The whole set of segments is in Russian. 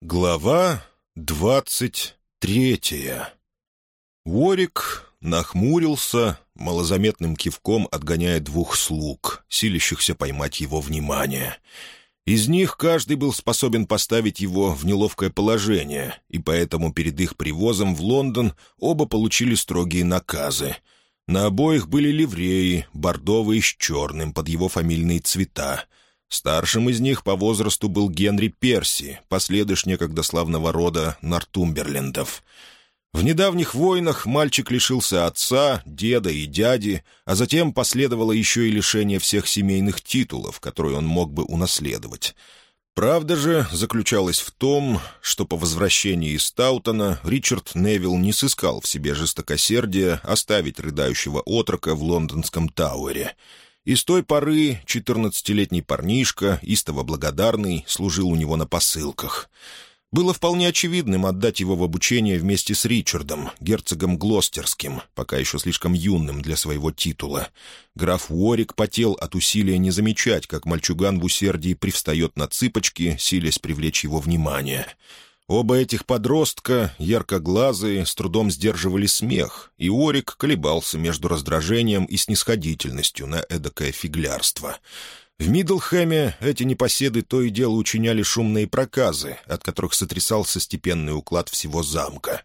Глава двадцать третья Уорик нахмурился, малозаметным кивком отгоняя двух слуг, силящихся поймать его внимание. Из них каждый был способен поставить его в неловкое положение, и поэтому перед их привозом в Лондон оба получили строгие наказы. На обоих были ливреи, бордовые с черным под его фамильные цвета — Старшим из них по возрасту был Генри Перси, последыш некогда славного рода Нортумберлендов. В недавних войнах мальчик лишился отца, деда и дяди, а затем последовало еще и лишение всех семейных титулов, которые он мог бы унаследовать. Правда же заключалась в том, что по возвращении из Таутона Ричард Невилл не сыскал в себе жестокосердия оставить рыдающего отрока в лондонском Тауэре — из той поры четырнадцатилетний парнишка, истово благодарный, служил у него на посылках. Было вполне очевидным отдать его в обучение вместе с Ричардом, герцогом Глостерским, пока еще слишком юным для своего титула. Граф Уорик потел от усилия не замечать, как мальчуган в усердии привстает на цыпочки, силясь привлечь его внимание. Оба этих подростка, яркоглазые, с трудом сдерживали смех, и Орик колебался между раздражением и снисходительностью на эдакое фиглярство. В Мидлхэме эти непоседы то и дело учиняли шумные проказы, от которых сотрясался степенный уклад всего замка.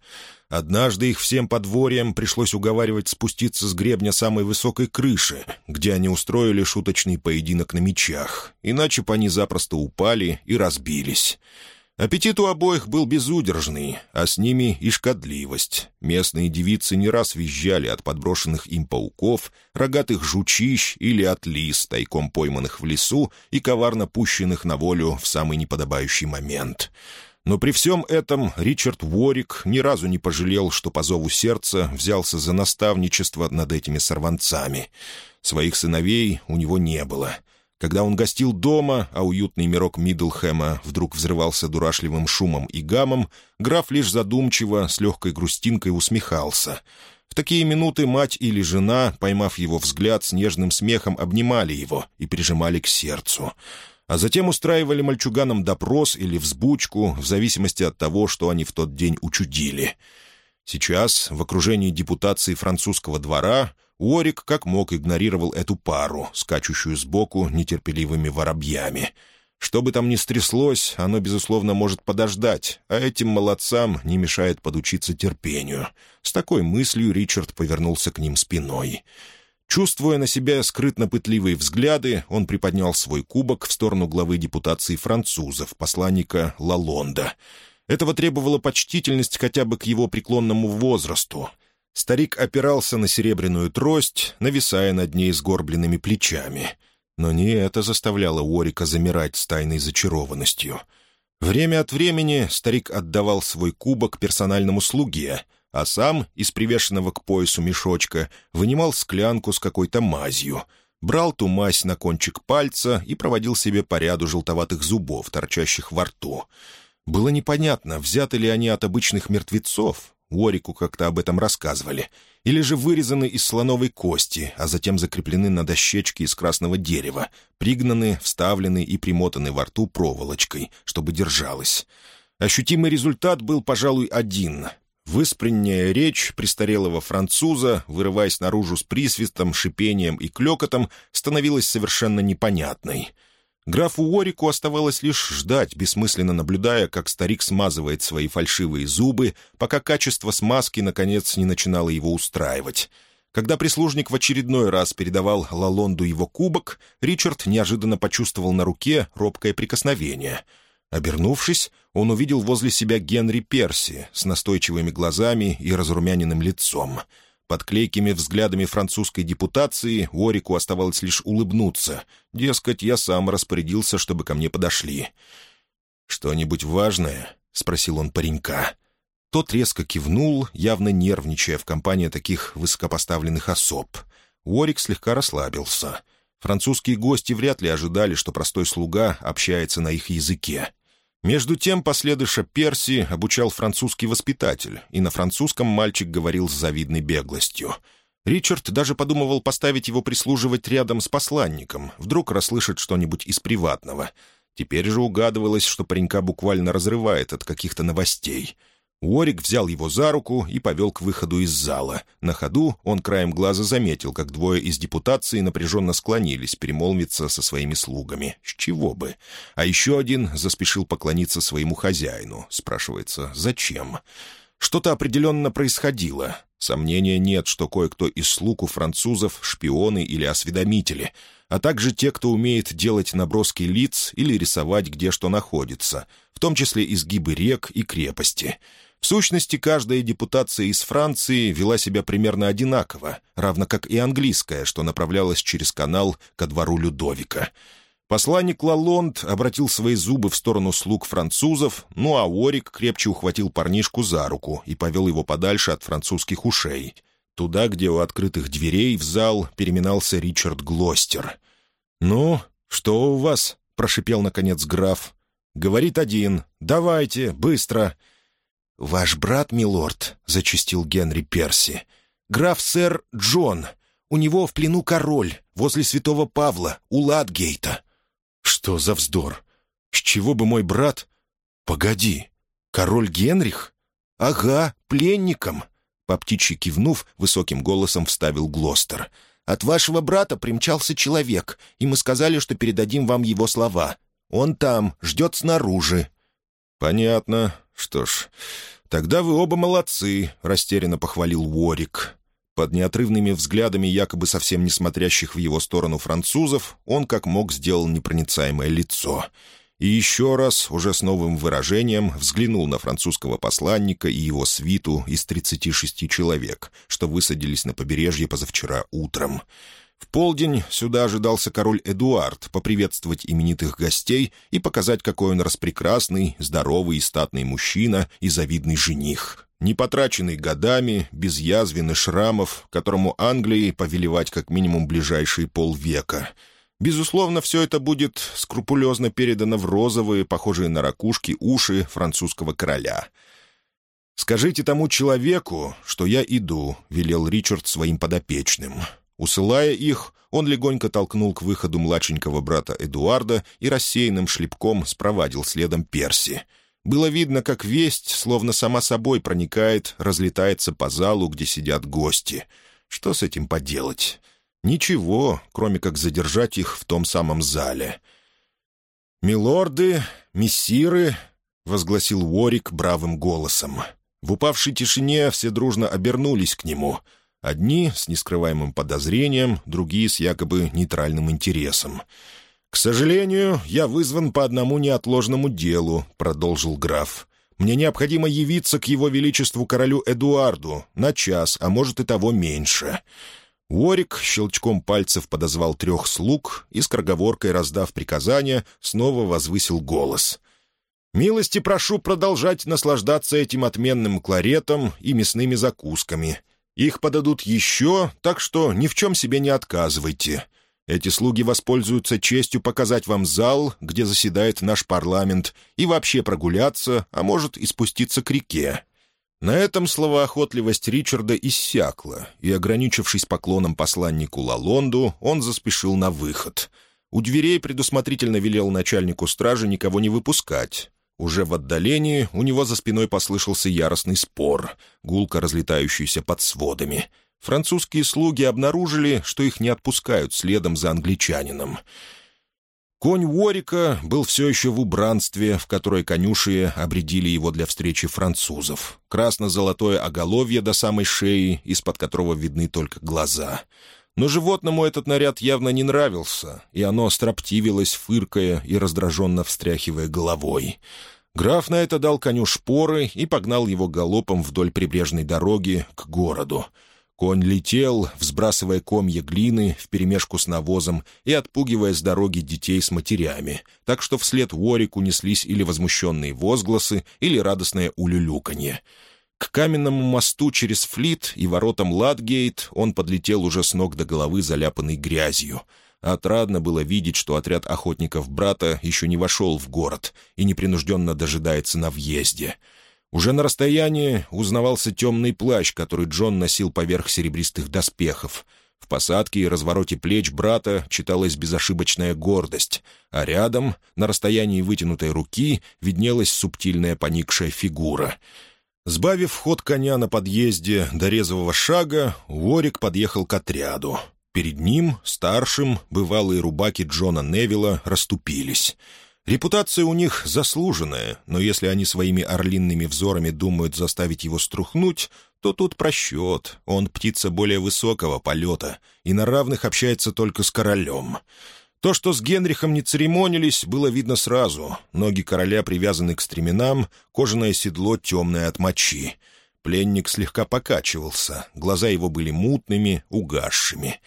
Однажды их всем подворьям пришлось уговаривать спуститься с гребня самой высокой крыши, где они устроили шуточный поединок на мечах, иначе бы они запросто упали и разбились. Аппетит у обоих был безудержный, а с ними и шкодливость. Местные девицы не раз визжали от подброшенных им пауков, рогатых жучищ или от лис, тайком пойманных в лесу и коварно пущенных на волю в самый неподобающий момент. Но при всем этом Ричард Ворик ни разу не пожалел, что по зову сердца взялся за наставничество над этими сорванцами. Своих сыновей у него не было — когда он гостил дома, а уютный мирок Миддлхэма вдруг взрывался дурашливым шумом и гамом, граф лишь задумчиво, с легкой грустинкой усмехался. В такие минуты мать или жена, поймав его взгляд, с нежным смехом обнимали его и прижимали к сердцу. А затем устраивали мальчуганам допрос или взбучку, в зависимости от того, что они в тот день учудили. Сейчас, в окружении депутации французского двора, Уорик как мог игнорировал эту пару, скачущую сбоку нетерпеливыми воробьями. Что бы там ни стряслось, оно, безусловно, может подождать, а этим молодцам не мешает подучиться терпению. С такой мыслью Ричард повернулся к ним спиной. Чувствуя на себя скрытно-пытливые взгляды, он приподнял свой кубок в сторону главы депутации французов, посланника Лалонда. Этого требовала почтительность хотя бы к его преклонному возрасту — Старик опирался на серебряную трость, нависая над ней сгорбленными плечами. Но не это заставляло Уорика замирать с тайной зачарованностью. Время от времени старик отдавал свой кубок персональному слуге, а сам, из привешенного к поясу мешочка, вынимал склянку с какой-то мазью — брал ту мазь на кончик пальца и проводил себе по ряду желтоватых зубов, торчащих во рту. Было непонятно, взяты ли они от обычных мертвецов, Уорику как-то об этом рассказывали, или же вырезаны из слоновой кости, а затем закреплены на дощечке из красного дерева, пригнаны, вставлены и примотаны во рту проволочкой, чтобы держалось. Ощутимый результат был, пожалуй, один — Выспренняя речь престарелого француза, вырываясь наружу с присвистом, шипением и клёкотом, становилась совершенно непонятной. Графу Уорику оставалось лишь ждать, бессмысленно наблюдая, как старик смазывает свои фальшивые зубы, пока качество смазки, наконец, не начинало его устраивать. Когда прислужник в очередной раз передавал Лалонду его кубок, Ричард неожиданно почувствовал на руке робкое прикосновение. Обернувшись, он увидел возле себя Генри Перси с настойчивыми глазами и разрумяненным лицом — под клейкими взглядами французской депутации Уорику оставалось лишь улыбнуться. Дескать, я сам распорядился, чтобы ко мне подошли. «Что-нибудь важное?» — спросил он паренька. Тот резко кивнул, явно нервничая в компании таких высокопоставленных особ. Уорик слегка расслабился. Французские гости вряд ли ожидали, что простой слуга общается на их языке. Между тем последыша Перси обучал французский воспитатель, и на французском мальчик говорил с завидной беглостью. Ричард даже подумывал поставить его прислуживать рядом с посланником, вдруг расслышит что-нибудь из приватного. Теперь же угадывалось, что паренька буквально разрывает от каких-то новостей — Уорик взял его за руку и повел к выходу из зала. На ходу он краем глаза заметил, как двое из депутации напряженно склонились перемолвиться со своими слугами. С чего бы? А еще один заспешил поклониться своему хозяину. Спрашивается, зачем? Что-то определенно происходило. Сомнения нет, что кое-кто из слуг у французов — шпионы или осведомители, а также те, кто умеет делать наброски лиц или рисовать, где что находится, в том числе изгибы рек и крепости — в сущности, каждая депутация из Франции вела себя примерно одинаково, равно как и английская, что направлялась через канал ко двору Людовика. Посланник Лалонд обратил свои зубы в сторону слуг французов, ну а Орик крепче ухватил парнишку за руку и повел его подальше от французских ушей. Туда, где у открытых дверей в зал переминался Ричард Глостер. «Ну, что у вас?» — прошипел, наконец, граф. «Говорит один. Давайте, быстро!» «Ваш брат, милорд», — зачастил Генри Перси. «Граф сэр Джон. У него в плену король, возле святого Павла, у Ладгейта». «Что за вздор? С чего бы мой брат...» «Погоди, король Генрих?» «Ага, пленником», — по птичьи кивнув, высоким голосом вставил Глостер. «От вашего брата примчался человек, и мы сказали, что передадим вам его слова. Он там, ждет снаружи». «Понятно. «Что ж, тогда вы оба молодцы», — растерянно похвалил Уорик. Под неотрывными взглядами якобы совсем не смотрящих в его сторону французов он как мог сделал непроницаемое лицо. И еще раз, уже с новым выражением, взглянул на французского посланника и его свиту из 36 человек, что высадились на побережье позавчера утром. В полдень сюда ожидался король Эдуард поприветствовать именитых гостей и показать, какой он распрекрасный, здоровый и статный мужчина и завидный жених, не потраченный годами, без язвен и шрамов, которому Англии повелевать как минимум ближайшие полвека. Безусловно, все это будет скрупулезно передано в розовые, похожие на ракушки, уши французского короля. «Скажите тому человеку, что я иду», — велел Ричард своим подопечным. Усылая их, он легонько толкнул к выходу младшенького брата Эдуарда и рассеянным шлепком спровадил следом Перси. Было видно, как весть, словно сама собой проникает, разлетается по залу, где сидят гости. Что с этим поделать? Ничего, кроме как задержать их в том самом зале. «Милорды, мессиры», — возгласил Уорик бравым голосом. В упавшей тишине все дружно обернулись к нему — Одни с нескрываемым подозрением, другие с якобы нейтральным интересом. «К сожалению, я вызван по одному неотложному делу», — продолжил граф. «Мне необходимо явиться к его величеству королю Эдуарду на час, а может и того меньше». Уорик щелчком пальцев подозвал трех слуг и, скороговоркой раздав приказания, снова возвысил голос. «Милости прошу продолжать наслаждаться этим отменным кларетом и мясными закусками». Их подадут еще, так что ни в чем себе не отказывайте. Эти слуги воспользуются честью показать вам зал, где заседает наш парламент, и вообще прогуляться, а может и спуститься к реке». На этом словоохотливость Ричарда иссякла, и, ограничившись поклоном посланнику Лалонду, он заспешил на выход. У дверей предусмотрительно велел начальнику стражи никого не выпускать, уже в отдалении у него за спиной послышался яростный спор, гулко разлетающийся под сводами. Французские слуги обнаружили, что их не отпускают следом за англичанином. Конь Уорика был все еще в убранстве, в которое конюшие обредили его для встречи французов. Красно-золотое оголовье до самой шеи, из-под которого видны только глаза. Но животному этот наряд явно не нравился, и оно строптивилось, фыркая и раздраженно встряхивая головой. Граф на это дал коню шпоры и погнал его галопом вдоль прибрежной дороги к городу. Конь летел, взбрасывая комья глины вперемешку с навозом и отпугивая с дороги детей с матерями, так что вслед Уорику неслись или возмущенные возгласы, или радостное улюлюканье. К каменному мосту через флит и воротам Ладгейт он подлетел уже с ног до головы, заляпанный грязью. Отрадно было видеть, что отряд охотников брата еще не вошел в город и непринужденно дожидается на въезде. Уже на расстоянии узнавался темный плащ, который Джон носил поверх серебристых доспехов. В посадке и развороте плеч брата читалась безошибочная гордость, а рядом, на расстоянии вытянутой руки, виднелась субтильная поникшая фигура — Сбавив ход коня на подъезде до резового шага, Уорик подъехал к отряду. Перед ним, старшим, бывалые рубаки Джона Невилла расступились. Репутация у них заслуженная, но если они своими орлинными взорами думают заставить его струхнуть, то тут просчет. Он птица более высокого полета и на равных общается только с королем. То, что с Генрихом не церемонились, было видно сразу. Ноги короля привязаны к стременам, кожаное седло темное от мочи. Пленник слегка покачивался, глаза его были мутными, угасшими.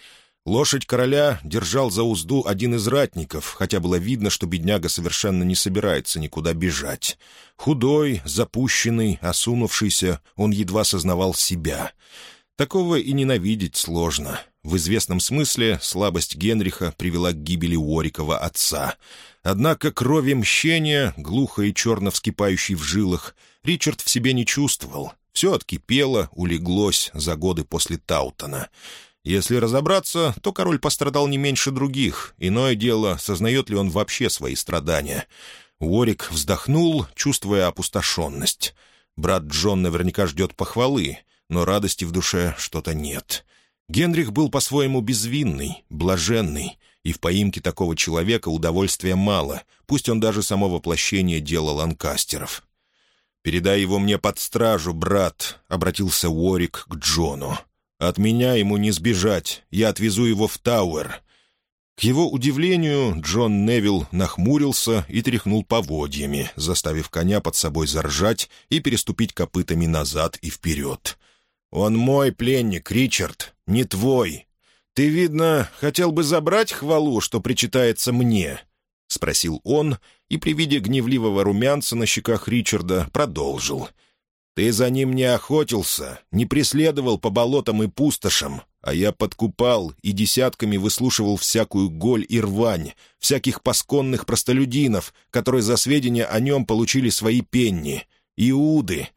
Лошадь короля держал за узду один из ратников, хотя было видно, что бедняга совершенно не собирается никуда бежать. Худой, запущенный, осунувшийся, он едва сознавал себя. Такого и ненавидеть сложно. В известном смысле слабость Генриха привела к гибели Уорикова отца. Однако крови мщения, глухо и черно вскипающей в жилах, Ричард в себе не чувствовал. Все откипело, улеглось за годы после Таутона. Если разобраться, то король пострадал не меньше других. Иное дело, сознает ли он вообще свои страдания. Уорик вздохнул, чувствуя опустошенность. Брат Джон наверняка ждет похвалы, но радости в душе что-то нет. Генрих был по-своему безвинный, блаженный, и в поимке такого человека удовольствия мало, пусть он даже само воплощение дела ланкастеров. «Передай его мне под стражу, брат», — обратился Уорик к Джону. «От меня ему не сбежать, я отвезу его в Тауэр». К его удивлению, Джон Невилл нахмурился и тряхнул поводьями, заставив коня под собой заржать и переступить копытами назад и вперед. «Он мой пленник, Ричард», не твой. Ты, видно, хотел бы забрать хвалу, что причитается мне?» — спросил он, и при виде гневливого румянца на щеках Ричарда продолжил. «Ты за ним не охотился, не преследовал по болотам и пустошам, а я подкупал и десятками выслушивал всякую голь и рвань, всяких пасконных простолюдинов, которые за сведения о нем получили свои пенни, иуды.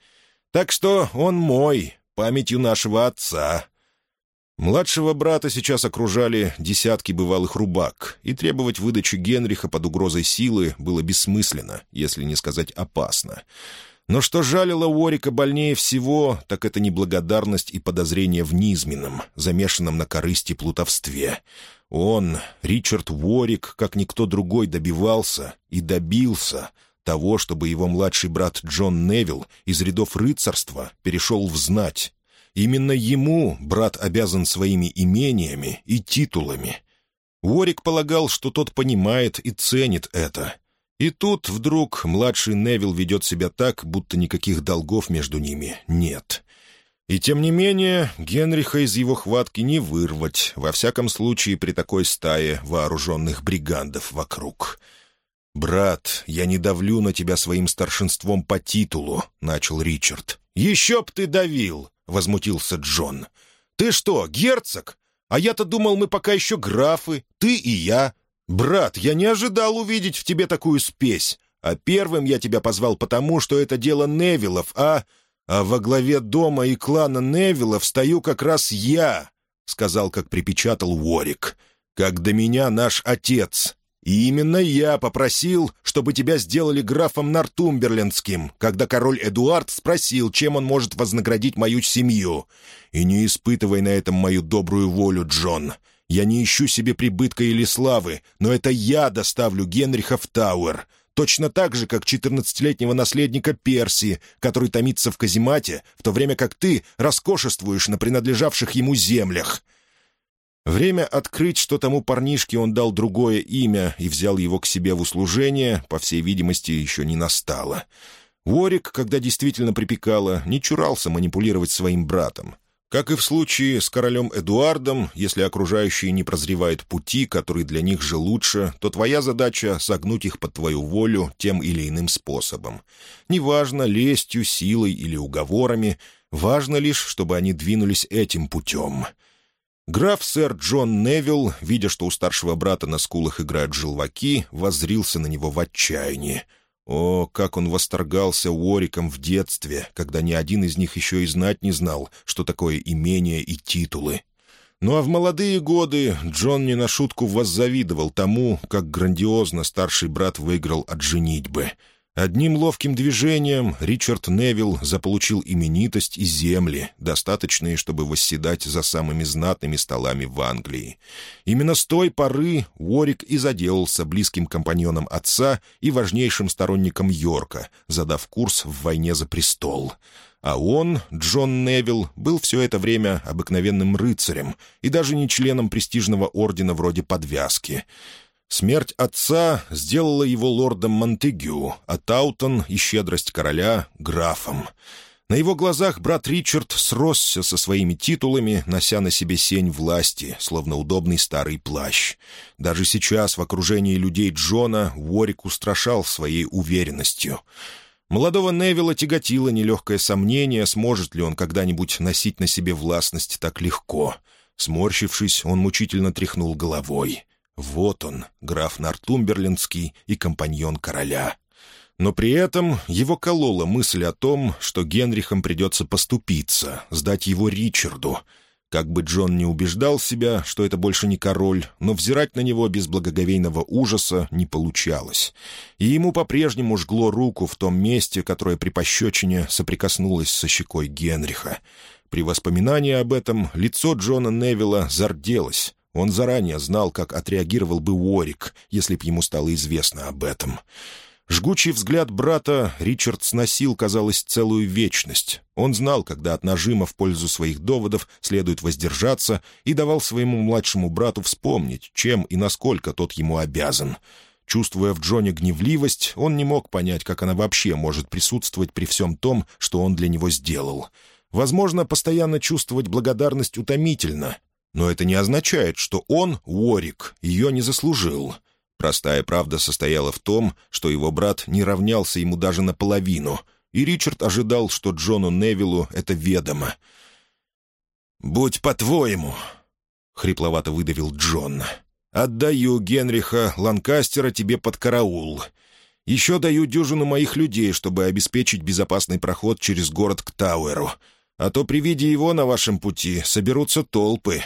Так что он мой, памятью нашего отца. Младшего брата сейчас окружали десятки бывалых рубак, и требовать выдачи Генриха под угрозой силы было бессмысленно, если не сказать опасно. Но что жалило Уорика больнее всего, так это неблагодарность и подозрение в низменном, замешанном на корысти плутовстве. Он, Ричард Уорик, как никто другой добивался и добился того, чтобы его младший брат Джон Невилл из рядов рыцарства перешел в знать Именно ему брат обязан своими имениями и титулами. Уорик полагал, что тот понимает и ценит это. И тут вдруг младший Невил ведет себя так, будто никаких долгов между ними нет. И тем не менее, Генриха из его хватки не вырвать, во всяком случае при такой стае вооруженных бригандов вокруг. «Брат, я не давлю на тебя своим старшинством по титулу», — начал Ричард. «Еще б ты давил!» — возмутился Джон. «Ты что, герцог? А я-то думал, мы пока еще графы, ты и я. Брат, я не ожидал увидеть в тебе такую спесь. А первым я тебя позвал потому, что это дело Невилов, а... А во главе дома и клана Невилов стою как раз я», — сказал, как припечатал Уорик. «Как до меня наш отец. И именно я попросил, чтобы тебя сделали графом Нортумберлендским, когда король Эдуард спросил, чем он может вознаградить мою семью. И не испытывай на этом мою добрую волю, Джон. Я не ищу себе прибытка или славы, но это я доставлю Генриха в Тауэр. Точно так же, как четырнадцатилетнего наследника Перси, который томится в каземате, в то время как ты роскошествуешь на принадлежавших ему землях. Время открыть, что тому парнишке он дал другое имя и взял его к себе в услужение, по всей видимости, еще не настало. Ворик, когда действительно припекало, не чурался манипулировать своим братом. Как и в случае с королем Эдуардом, если окружающие не прозревают пути, которые для них же лучше, то твоя задача — согнуть их под твою волю тем или иным способом. Неважно, лестью, силой или уговорами, важно лишь, чтобы они двинулись этим путем». Граф сэр Джон Невилл, видя, что у старшего брата на скулах играют желваки, воззрился на него в отчаянии. О, как он восторгался Уориком в детстве, когда ни один из них еще и знать не знал, что такое имение и титулы. Ну а в молодые годы Джон не на шутку воззавидовал тому, как грандиозно старший брат выиграл от женитьбы — Одним ловким движением Ричард Невилл заполучил именитость и земли, достаточные, чтобы восседать за самыми знатными столами в Англии. Именно с той поры Уорик и заделался близким компаньоном отца и важнейшим сторонником Йорка, задав курс в войне за престол. А он, Джон Невилл, был все это время обыкновенным рыцарем и даже не членом престижного ордена вроде «Подвязки». Смерть отца сделала его лордом Монтегю, а Таутон и щедрость короля — графом. На его глазах брат Ричард сросся со своими титулами, нося на себе сень власти, словно удобный старый плащ. Даже сейчас в окружении людей Джона Уорик устрашал своей уверенностью. Молодого Невилла тяготило нелегкое сомнение, сможет ли он когда-нибудь носить на себе властность так легко. Сморщившись, он мучительно тряхнул головой. Вот он, граф Нортумберлинский и компаньон короля. Но при этом его колола мысль о том, что Генрихам придется поступиться, сдать его Ричарду. Как бы Джон не убеждал себя, что это больше не король, но взирать на него без благоговейного ужаса не получалось. И ему по-прежнему жгло руку в том месте, которое при пощечине соприкоснулось со щекой Генриха. При воспоминании об этом лицо Джона Невилла зарделось, он заранее знал, как отреагировал бы Уорик, если б ему стало известно об этом. Жгучий взгляд брата Ричард сносил, казалось, целую вечность. Он знал, когда от нажима в пользу своих доводов следует воздержаться, и давал своему младшему брату вспомнить, чем и насколько тот ему обязан. Чувствуя в Джоне гневливость, он не мог понять, как она вообще может присутствовать при всем том, что он для него сделал. Возможно, постоянно чувствовать благодарность утомительно, но это не означает, что он, Уорик, ее не заслужил. Простая правда состояла в том, что его брат не равнялся ему даже наполовину, и Ричард ожидал, что Джону Невиллу это ведомо. «Будь по-твоему», — хрипловато выдавил Джон, — «отдаю Генриха Ланкастера тебе под караул. Еще даю дюжину моих людей, чтобы обеспечить безопасный проход через город к Тауэру. А то при виде его на вашем пути соберутся толпы.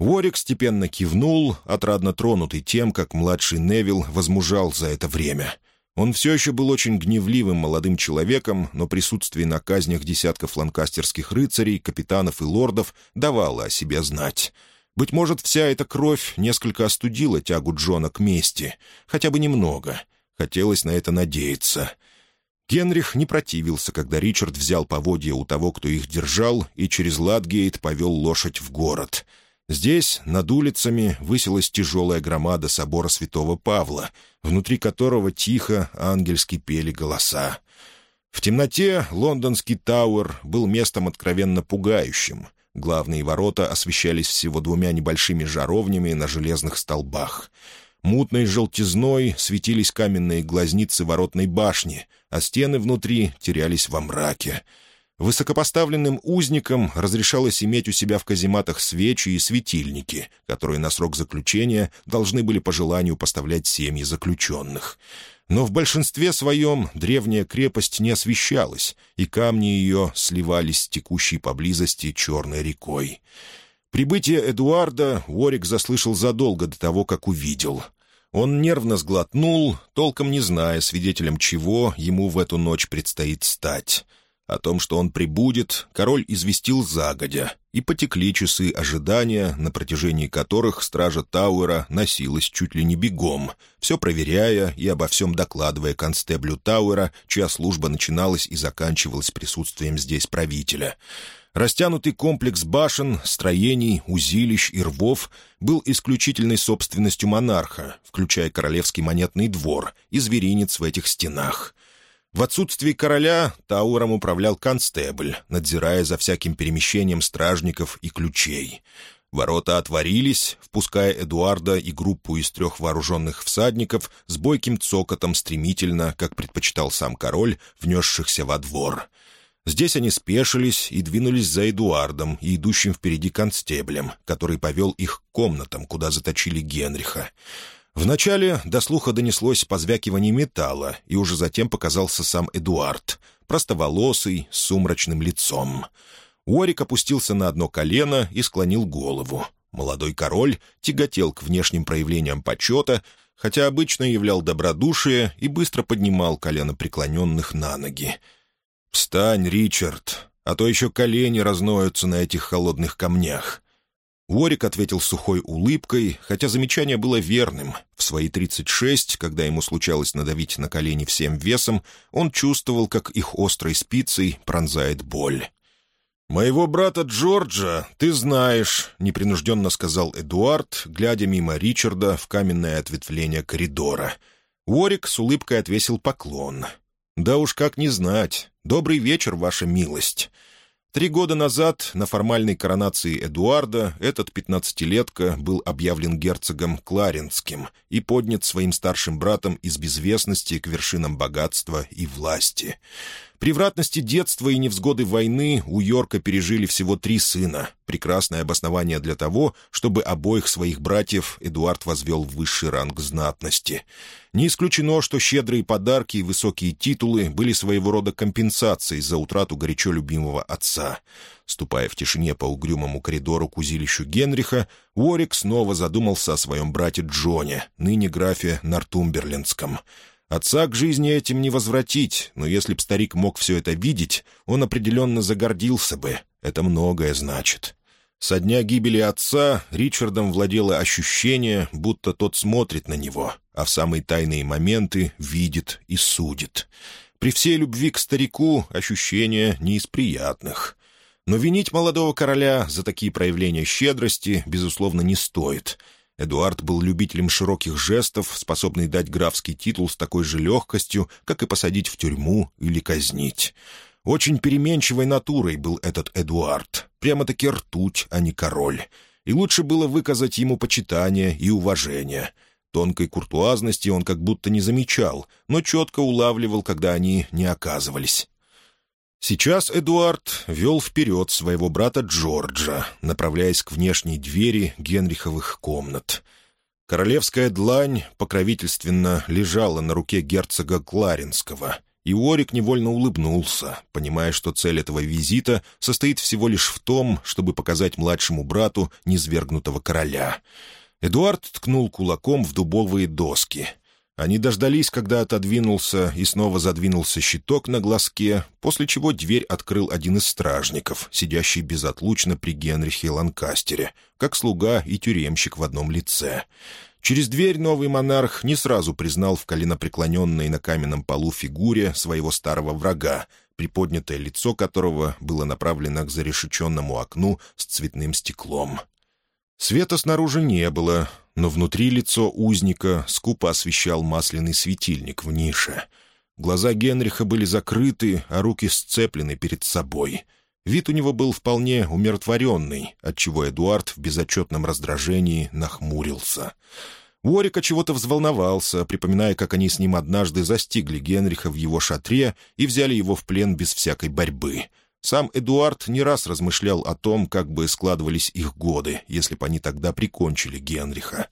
Ворик степенно кивнул, отрадно тронутый тем, как младший Невил возмужал за это время. Он все еще был очень гневливым молодым человеком, но присутствие на казнях десятков ланкастерских рыцарей, капитанов и лордов давало о себе знать. Быть может, вся эта кровь несколько остудила тягу Джона к мести. Хотя бы немного. Хотелось на это надеяться. Генрих не противился, когда Ричард взял поводья у того, кто их держал, и через Ладгейт повел лошадь в город — Здесь, над улицами, высилась тяжелая громада собора святого Павла, внутри которого тихо ангельски пели голоса. В темноте лондонский Тауэр был местом откровенно пугающим. Главные ворота освещались всего двумя небольшими жаровнями на железных столбах. Мутной желтизной светились каменные глазницы воротной башни, а стены внутри терялись во мраке — Высокопоставленным узникам разрешалось иметь у себя в казематах свечи и светильники, которые на срок заключения должны были по желанию поставлять семьи заключенных. Но в большинстве своем древняя крепость не освещалась, и камни ее сливались с текущей поблизости черной рекой. Прибытие Эдуарда Уорик заслышал задолго до того, как увидел. Он нервно сглотнул, толком не зная, свидетелем чего ему в эту ночь предстоит стать — о том, что он прибудет, король известил загодя, и потекли часы ожидания, на протяжении которых стража Тауэра носилась чуть ли не бегом, все проверяя и обо всем докладывая констеблю Тауэра, чья служба начиналась и заканчивалась присутствием здесь правителя. Растянутый комплекс башен, строений, узилищ и рвов был исключительной собственностью монарха, включая королевский монетный двор и зверинец в этих стенах. В отсутствие короля Тауром управлял констебль, надзирая за всяким перемещением стражников и ключей. Ворота отворились, впуская Эдуарда и группу из трех вооруженных всадников с бойким цокотом стремительно, как предпочитал сам король, внесшихся во двор. Здесь они спешились и двинулись за Эдуардом и идущим впереди констеблем, который повел их к комнатам, куда заточили Генриха. Вначале до слуха донеслось позвякивание металла, и уже затем показался сам Эдуард, простоволосый, с сумрачным лицом. Уорик опустился на одно колено и склонил голову. Молодой король тяготел к внешним проявлениям почета, хотя обычно являл добродушие и быстро поднимал колено преклоненных на ноги. «Встань, Ричард, а то еще колени разноются на этих холодных камнях. Уорик ответил сухой улыбкой, хотя замечание было верным. В свои 36, когда ему случалось надавить на колени всем весом, он чувствовал, как их острой спицей пронзает боль. «Моего брата Джорджа ты знаешь», — непринужденно сказал Эдуард, глядя мимо Ричарда в каменное ответвление коридора. Уорик с улыбкой отвесил поклон. «Да уж как не знать. Добрый вечер, ваша милость». Три года назад на формальной коронации Эдуарда этот пятнадцатилетка был объявлен герцогом Кларенским и поднят своим старшим братом из безвестности к вершинам богатства и власти превратности детства и невзгоды войны у Йорка пережили всего три сына. Прекрасное обоснование для того, чтобы обоих своих братьев Эдуард возвел в высший ранг знатности. Не исключено, что щедрые подарки и высокие титулы были своего рода компенсацией за утрату горячо любимого отца. Ступая в тишине по угрюмому коридору к узилищу Генриха, Уорик снова задумался о своем брате Джоне, ныне графе Нортумберлендском — Отца к жизни этим не возвратить, но если б старик мог все это видеть, он определенно загордился бы. Это многое значит. Со дня гибели отца Ричардом владело ощущение, будто тот смотрит на него, а в самые тайные моменты видит и судит. При всей любви к старику ощущение не из приятных. Но винить молодого короля за такие проявления щедрости, безусловно, не стоит — Эдуард был любителем широких жестов, способный дать графский титул с такой же легкостью, как и посадить в тюрьму или казнить. Очень переменчивой натурой был этот Эдуард. Прямо-таки ртуть, а не король. И лучше было выказать ему почитание и уважение. Тонкой куртуазности он как будто не замечал, но четко улавливал, когда они не оказывались. Сейчас Эдуард вел вперед своего брата Джорджа, направляясь к внешней двери Генриховых комнат. Королевская длань покровительственно лежала на руке герцога Кларинского, и Уорик невольно улыбнулся, понимая, что цель этого визита состоит всего лишь в том, чтобы показать младшему брату низвергнутого короля. Эдуард ткнул кулаком в дубовые доски — они дождались, когда отодвинулся и снова задвинулся щиток на глазке, после чего дверь открыл один из стражников, сидящий безотлучно при Генрихе Ланкастере, как слуга и тюремщик в одном лице. Через дверь новый монарх не сразу признал в коленопреклоненной на каменном полу фигуре своего старого врага, приподнятое лицо которого было направлено к зарешеченному окну с цветным стеклом. Света снаружи не было — но внутри лицо узника скупо освещал масляный светильник в нише. Глаза Генриха были закрыты, а руки сцеплены перед собой. Вид у него был вполне умиротворенный, отчего Эдуард в безотчетном раздражении нахмурился. Уорик чего-то взволновался, припоминая, как они с ним однажды застигли Генриха в его шатре и взяли его в плен без всякой борьбы — сам Эдуард не раз размышлял о том, как бы складывались их годы, если бы они тогда прикончили Генриха.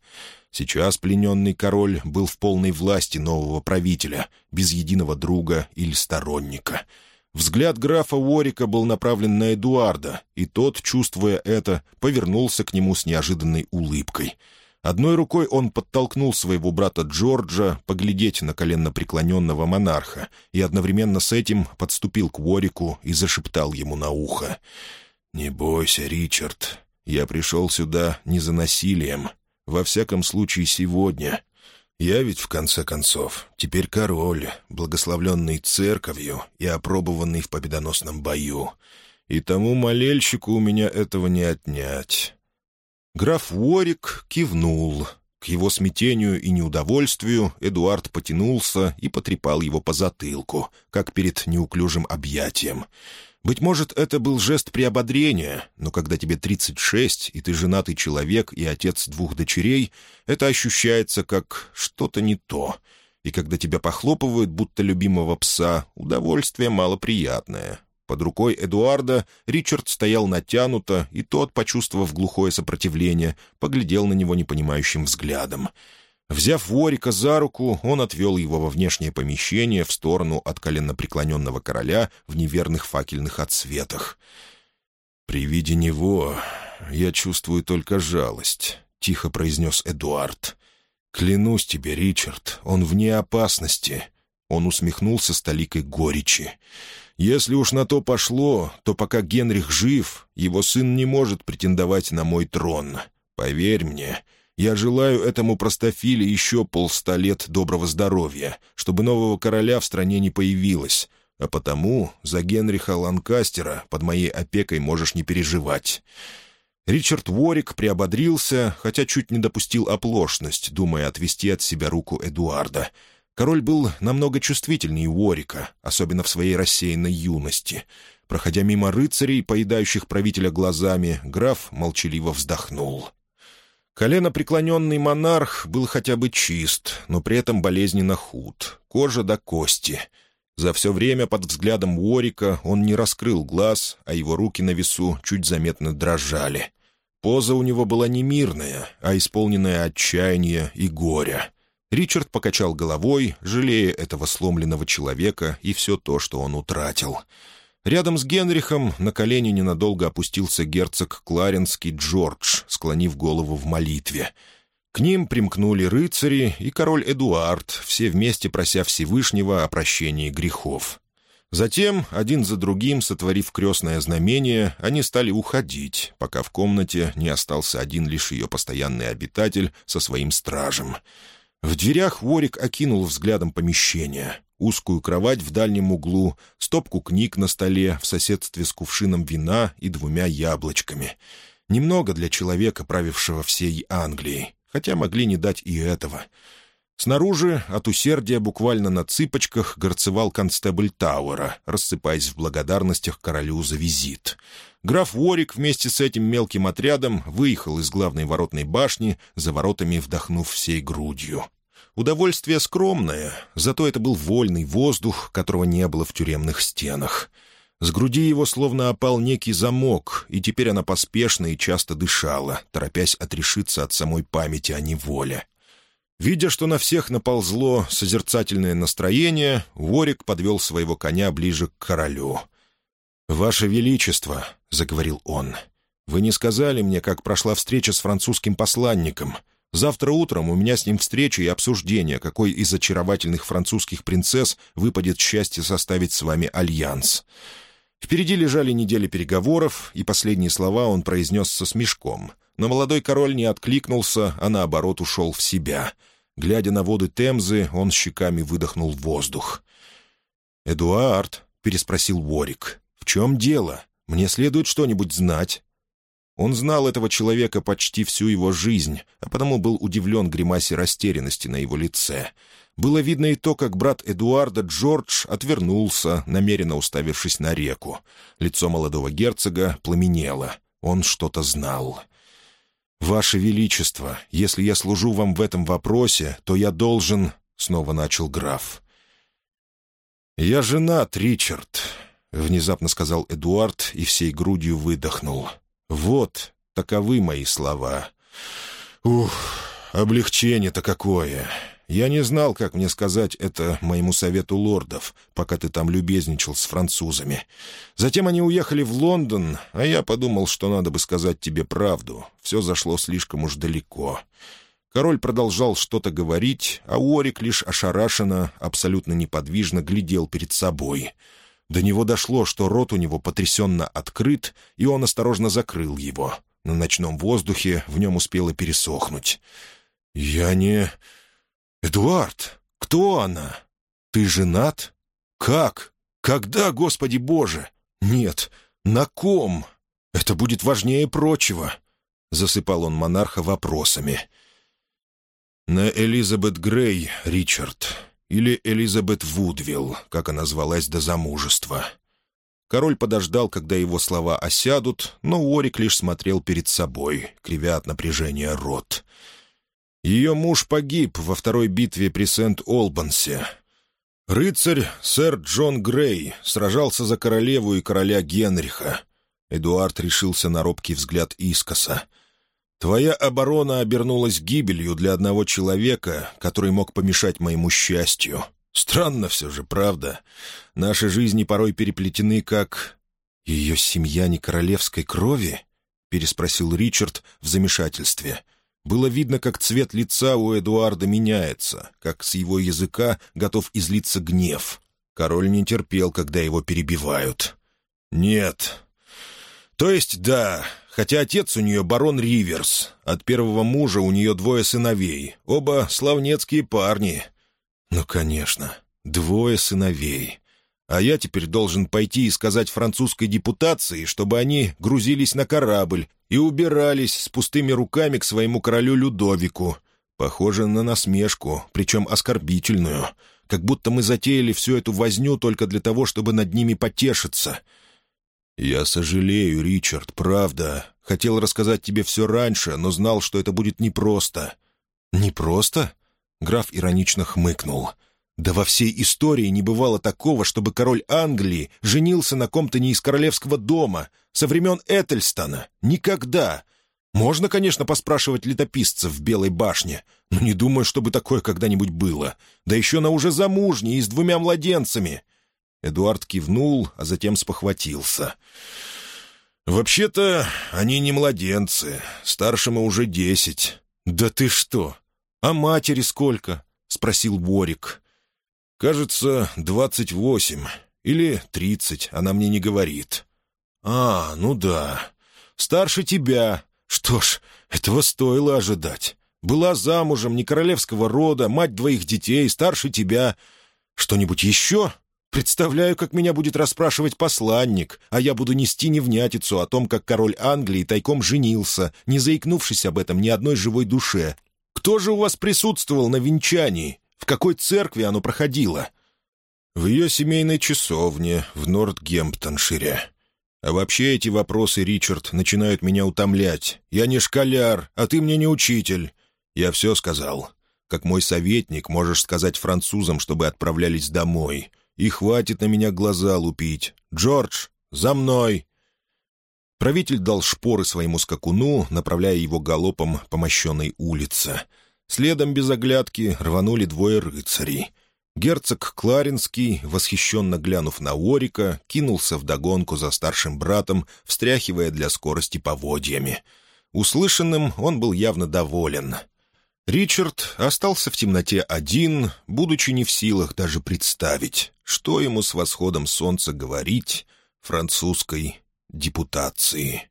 Сейчас плененный король был в полной власти нового правителя, без единого друга или сторонника. Взгляд графа Уорика был направлен на Эдуарда, и тот, чувствуя это, повернулся к нему с неожиданной улыбкой — Одной рукой он подтолкнул своего брата Джорджа поглядеть на коленно преклоненного монарха и одновременно с этим подступил к Уорику и зашептал ему на ухо. «Не бойся, Ричард, я пришел сюда не за насилием, во всяком случае сегодня. Я ведь, в конце концов, теперь король, благословленный церковью и опробованный в победоносном бою. И тому молельщику у меня этого не отнять». Граф Уорик кивнул. К его смятению и неудовольствию Эдуард потянулся и потрепал его по затылку, как перед неуклюжим объятием. Быть может, это был жест приободрения, но когда тебе 36, и ты женатый человек и отец двух дочерей, это ощущается как что-то не то. И когда тебя похлопывают, будто любимого пса, удовольствие малоприятное, под рукой Эдуарда Ричард стоял натянуто, и тот, почувствовав глухое сопротивление, поглядел на него непонимающим взглядом. Взяв Ворика за руку, он отвел его во внешнее помещение в сторону от коленопреклоненного короля в неверных факельных отсветах. «При виде него я чувствую только жалость», — тихо произнес Эдуард. «Клянусь тебе, Ричард, он вне опасности». Он усмехнулся столикой горечи. «Клянусь если уж на то пошло, то пока Генрих жив, его сын не может претендовать на мой трон. Поверь мне, я желаю этому простофиле еще полста лет доброго здоровья, чтобы нового короля в стране не появилось, а потому за Генриха Ланкастера под моей опекой можешь не переживать». Ричард Уорик приободрился, хотя чуть не допустил оплошность, думая отвести от себя руку Эдуарда — Король был намного чувствительнее Уорика, особенно в своей рассеянной юности. Проходя мимо рыцарей, поедающих правителя глазами, граф молчаливо вздохнул. Колено преклоненный монарх был хотя бы чист, но при этом болезненно худ, кожа до кости. За все время под взглядом Уорика он не раскрыл глаз, а его руки на весу чуть заметно дрожали. Поза у него была не мирная, а исполненная отчаяния и горя — Ричард покачал головой, жалея этого сломленного человека и все то, что он утратил. Рядом с Генрихом на колени ненадолго опустился герцог Кларенский Джордж, склонив голову в молитве. К ним примкнули рыцари и король Эдуард, все вместе прося Всевышнего о прощении грехов. Затем, один за другим, сотворив крестное знамение, они стали уходить, пока в комнате не остался один лишь ее постоянный обитатель со своим стражем — в дверях Ворик окинул взглядом помещение. Узкую кровать в дальнем углу, стопку книг на столе в соседстве с кувшином вина и двумя яблочками. Немного для человека, правившего всей Англией, хотя могли не дать и этого — Снаружи от усердия буквально на цыпочках горцевал констебль Тауэра, рассыпаясь в благодарностях королю за визит. Граф Уорик вместе с этим мелким отрядом выехал из главной воротной башни, за воротами вдохнув всей грудью. Удовольствие скромное, зато это был вольный воздух, которого не было в тюремных стенах. С груди его словно опал некий замок, и теперь она поспешно и часто дышала, торопясь отрешиться от самой памяти о неволе. Видя, что на всех наползло созерцательное настроение, Ворик подвел своего коня ближе к королю. «Ваше Величество», — заговорил он, — «вы не сказали мне, как прошла встреча с французским посланником. Завтра утром у меня с ним встреча и обсуждение, какой из очаровательных французских принцесс выпадет счастье составить с вами альянс». Впереди лежали недели переговоров, и последние слова он произнес со смешком. Но молодой король не откликнулся, а наоборот ушел в себя — Глядя на воды Темзы, он щеками выдохнул воздух. «Эдуард?» — переспросил Ворик. «В чем дело? Мне следует что-нибудь знать». Он знал этого человека почти всю его жизнь, а потому был удивлен гримасе растерянности на его лице. Было видно и то, как брат Эдуарда Джордж отвернулся, намеренно уставившись на реку. Лицо молодого герцога пламенело. Он что-то знал. «Ваше Величество, если я служу вам в этом вопросе, то я должен...» — снова начал граф. «Я женат, Ричард», — внезапно сказал Эдуард и всей грудью выдохнул. «Вот таковы мои слова. Ух, облегчение-то какое! Я не знал, как мне сказать это моему совету лордов, пока ты там любезничал с французами. Затем они уехали в Лондон, а я подумал, что надо бы сказать тебе правду. Все зашло слишком уж далеко». Король продолжал что-то говорить, а Уорик лишь ошарашенно, абсолютно неподвижно глядел перед собой. До него дошло, что рот у него потрясенно открыт, и он осторожно закрыл его. На ночном воздухе в нем успело пересохнуть. «Я не... «Эдуард, кто она? Ты женат? Как? Когда, Господи Боже? Нет, на ком? Это будет важнее прочего!» Засыпал он монарха вопросами. «На Элизабет Грей, Ричард, или Элизабет Вудвилл, как она звалась до замужества». Король подождал, когда его слова осядут, но Уорик лишь смотрел перед собой, кривя от напряжения рот. «Рот». Ее муж погиб во второй битве при Сент-Олбансе. Рыцарь сэр Джон Грей сражался за королеву и короля Генриха. Эдуард решился на робкий взгляд искоса. «Твоя оборона обернулась гибелью для одного человека, который мог помешать моему счастью. Странно все же, правда? Наши жизни порой переплетены как...» «Ее семья не королевской крови?» — переспросил Ричард в замешательстве — было видно, как цвет лица у Эдуарда меняется, как с его языка готов излиться гнев. Король не терпел, когда его перебивают. «Нет. То есть да, хотя отец у нее барон Риверс. От первого мужа у нее двое сыновей, оба славнецкие парни». «Ну, конечно, двое сыновей». А я теперь должен пойти и сказать французской депутации, чтобы они грузились на корабль и убирались с пустыми руками к своему королю Людовику. Похоже на насмешку, причем оскорбительную. Как будто мы затеяли всю эту возню только для того, чтобы над ними потешиться. «Я сожалею, Ричард, правда. Хотел рассказать тебе все раньше, но знал, что это будет непросто». «Непросто?» — граф иронично хмыкнул. «Непросто?» Да во всей истории не бывало такого, чтобы король Англии женился на ком-то не из королевского дома, со времен Этельстона. Никогда. Можно, конечно, поспрашивать летописцев в Белой башне, но не думаю, чтобы такое когда-нибудь было. Да еще на уже замужней и с двумя младенцами». Эдуард кивнул, а затем спохватился. «Вообще-то они не младенцы. Старшему уже десять». «Да ты что? А матери сколько?» — спросил Борик. «Кажется, двадцать восемь. Или тридцать, она мне не говорит». «А, ну да. Старше тебя. Что ж, этого стоило ожидать. Была замужем, не королевского рода, мать двоих детей, старше тебя. Что-нибудь еще?» Представляю, как меня будет расспрашивать посланник, а я буду нести невнятицу о том, как король Англии тайком женился, не заикнувшись об этом ни одной живой душе. Кто же у вас присутствовал на венчании? В какой церкви оно проходило? В ее семейной часовне в Нортгемптоншире. А вообще эти вопросы, Ричард, начинают меня утомлять. Я не школяр, а ты мне не учитель. Я все сказал. Как мой советник, можешь сказать французам, чтобы отправлялись домой. И хватит на меня глаза лупить. Джордж, за мной!» Правитель дал шпоры своему скакуну, направляя его галопом по мощенной улице — Следом без оглядки рванули двое рыцарей. Герцог Кларинский, восхищенно глянув на Орика, кинулся вдогонку за старшим братом, встряхивая для скорости поводьями. Услышанным он был явно доволен. Ричард остался в темноте один, будучи не в силах даже представить, что ему с восходом солнца говорить французской депутации.